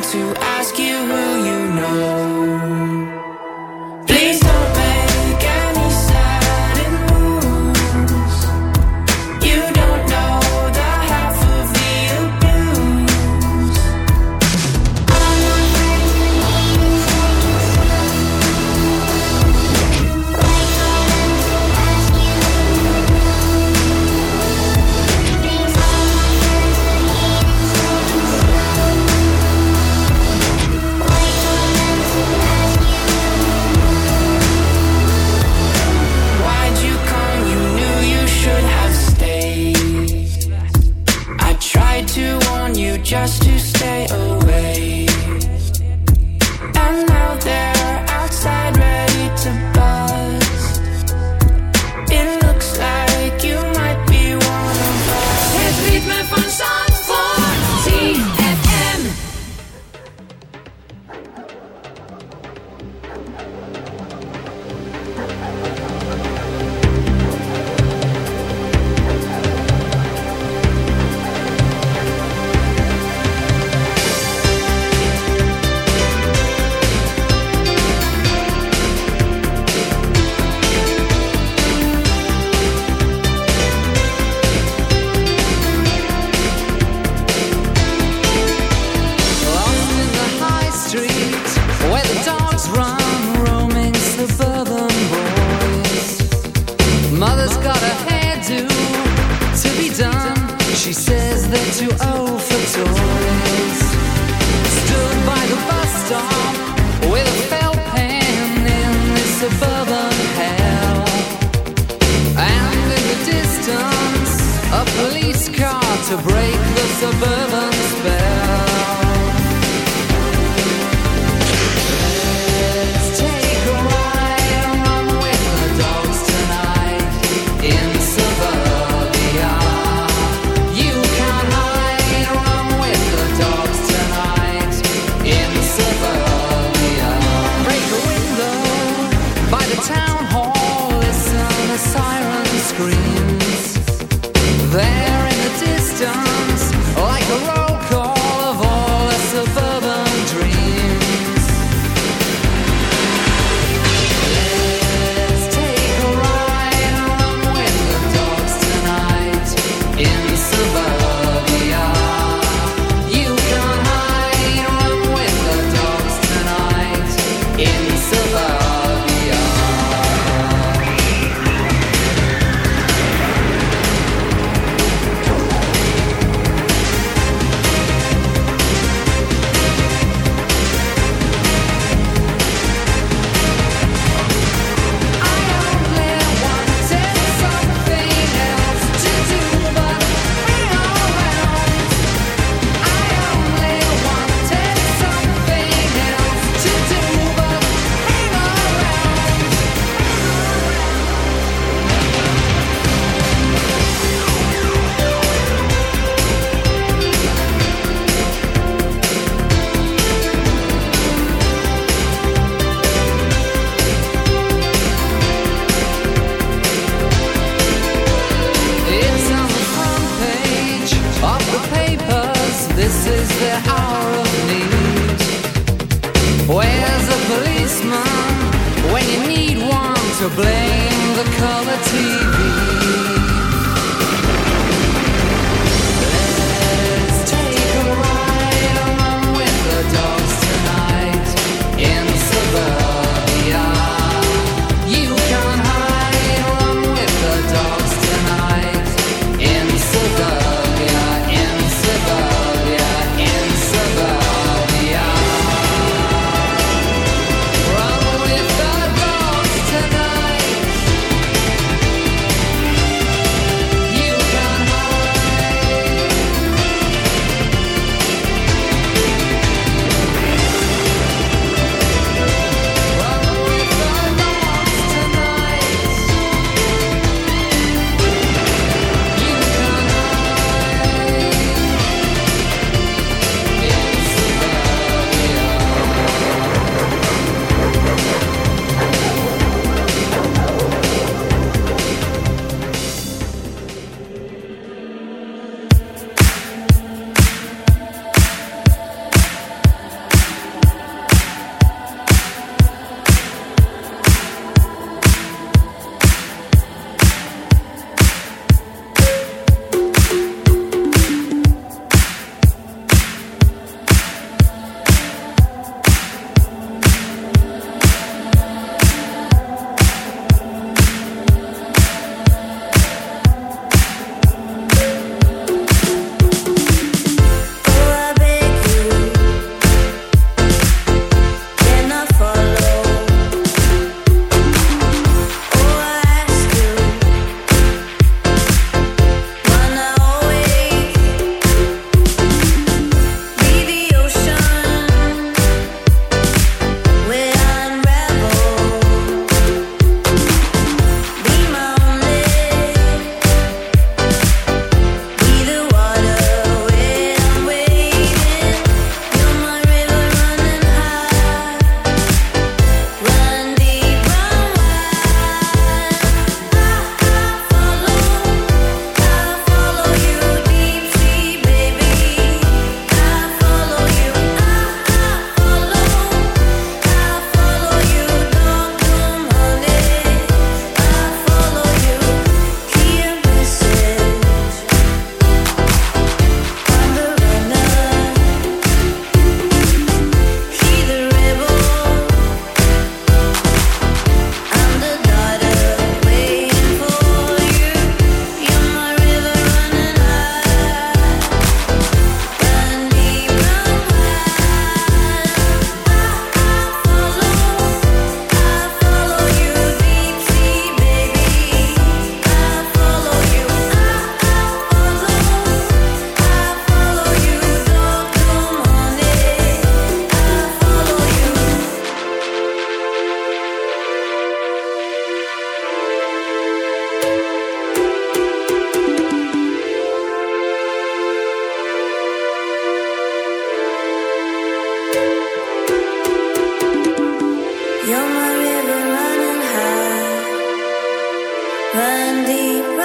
to ask you Quality. Nos comimos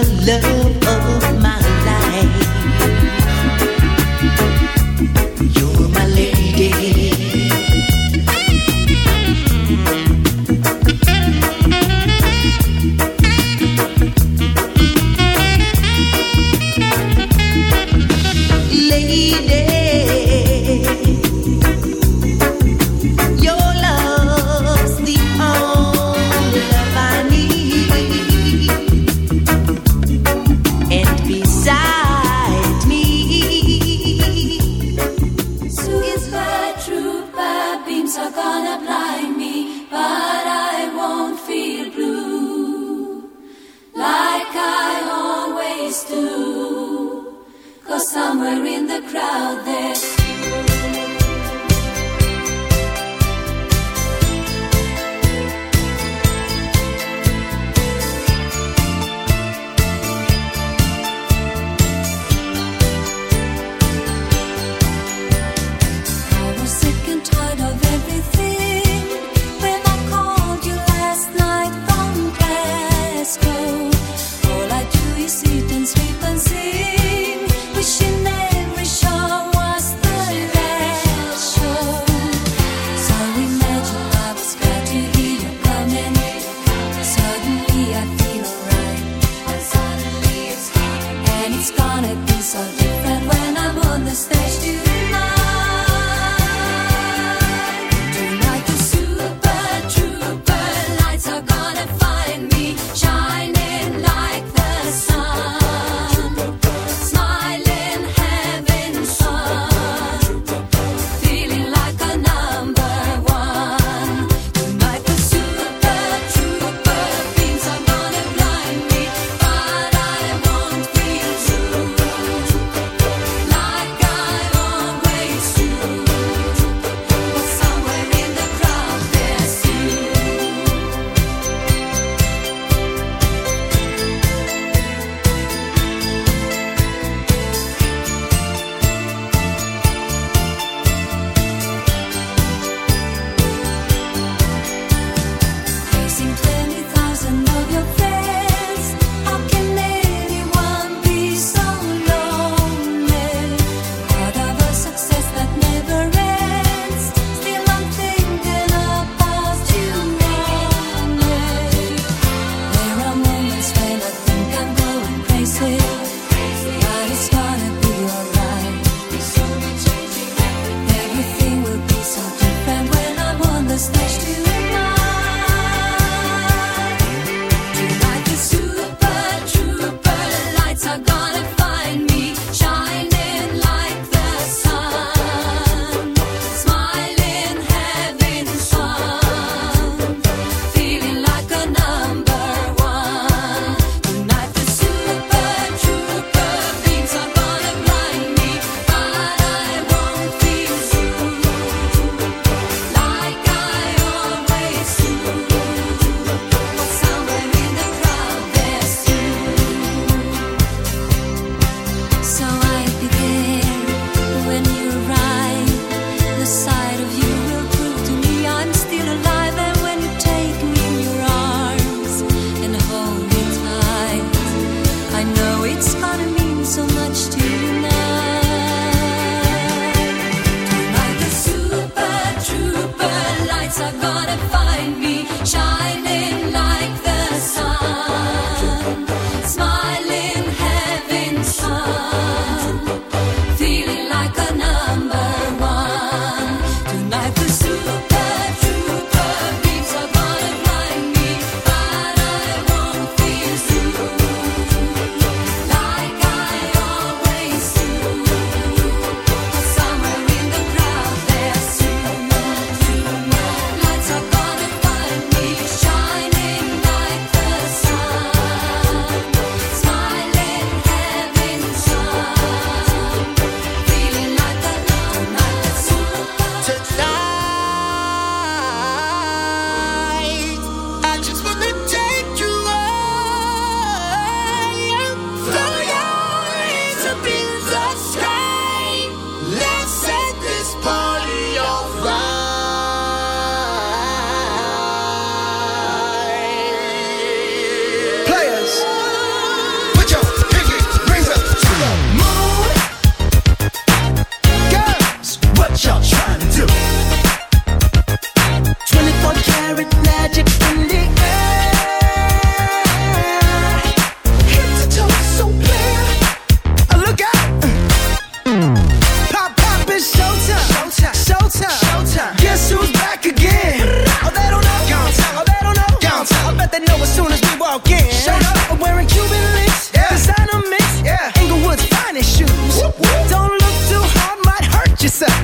the love.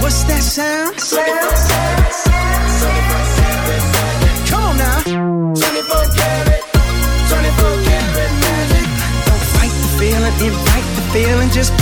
What's that sound? Come on now. 24 karat, 24 karat magic. Don't fight the feeling, invite the feeling. Just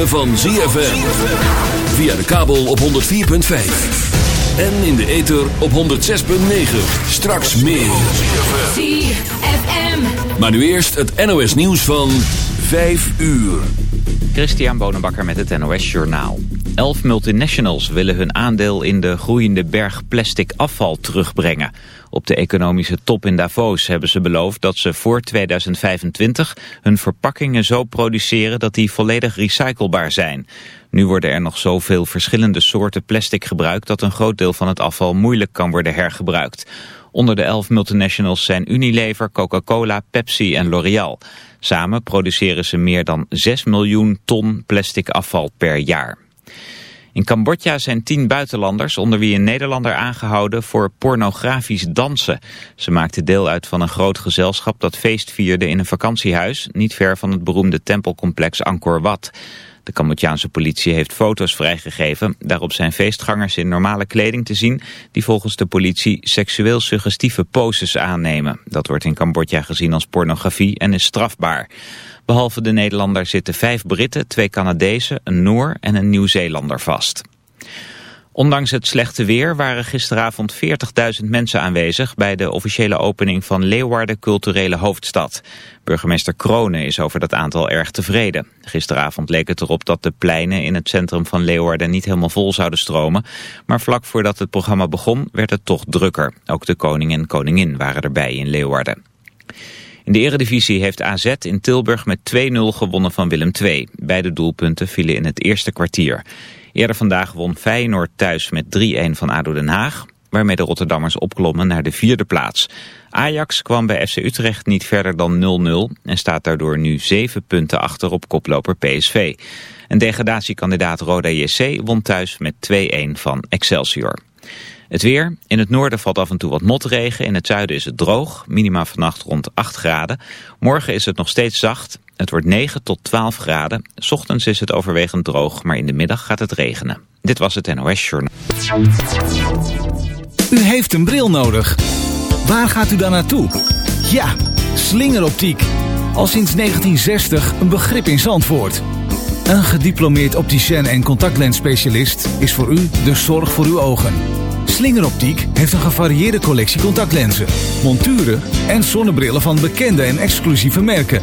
ritme van ZFM. Via de kabel op 104.5. En in de ether op 106.9. Straks meer. ZFM. Maar nu eerst het NOS nieuws van 5 uur. Christian Bonenbakker met het NOS Journaal. Elf multinationals willen hun aandeel in de groeiende berg plastic afval terugbrengen. Op de economische top in Davos hebben ze beloofd dat ze voor 2025 hun verpakkingen zo produceren dat die volledig recyclebaar zijn. Nu worden er nog zoveel verschillende soorten plastic gebruikt dat een groot deel van het afval moeilijk kan worden hergebruikt. Onder de elf multinationals zijn Unilever, Coca-Cola, Pepsi en L'Oreal. Samen produceren ze meer dan 6 miljoen ton plastic afval per jaar. In Cambodja zijn tien buitenlanders, onder wie een Nederlander aangehouden voor pornografisch dansen. Ze maakten deel uit van een groot gezelschap dat feest vierde in een vakantiehuis, niet ver van het beroemde tempelcomplex Angkor Wat. De Cambodjaanse politie heeft foto's vrijgegeven. Daarop zijn feestgangers in normale kleding te zien... die volgens de politie seksueel suggestieve poses aannemen. Dat wordt in Cambodja gezien als pornografie en is strafbaar. Behalve de Nederlander zitten vijf Britten, twee Canadezen, een Noor en een Nieuw-Zeelander vast. Ondanks het slechte weer waren gisteravond 40.000 mensen aanwezig bij de officiële opening van Leeuwarden Culturele Hoofdstad. Burgemeester Kronen is over dat aantal erg tevreden. Gisteravond leek het erop dat de pleinen in het centrum van Leeuwarden niet helemaal vol zouden stromen. Maar vlak voordat het programma begon werd het toch drukker. Ook de koning en koningin waren erbij in Leeuwarden. In de eredivisie heeft AZ in Tilburg met 2-0 gewonnen van Willem II. Beide doelpunten vielen in het eerste kwartier. Eerder vandaag won Feyenoord thuis met 3-1 van ADO Den Haag, waarmee de Rotterdammers opklommen naar de vierde plaats. Ajax kwam bij FC Utrecht niet verder dan 0-0 en staat daardoor nu 7 punten achter op koploper PSV. En degradatiekandidaat Roda JC won thuis met 2-1 van Excelsior. Het weer. In het noorden valt af en toe wat motregen. In het zuiden is het droog. Minima vannacht rond 8 graden. Morgen is het nog steeds zacht. Het wordt 9 tot 12 graden. Ochtends is het overwegend droog, maar in de middag gaat het regenen. Dit was het NOS Journal. U heeft een bril nodig. Waar gaat u dan naartoe? Ja, slingeroptiek. Al sinds 1960 een begrip in Zandvoort. Een gediplomeerd opticien en contactlensspecialist is voor u de zorg voor uw ogen. Slingeroptiek heeft een gevarieerde collectie contactlenzen, monturen en zonnebrillen van bekende en exclusieve merken.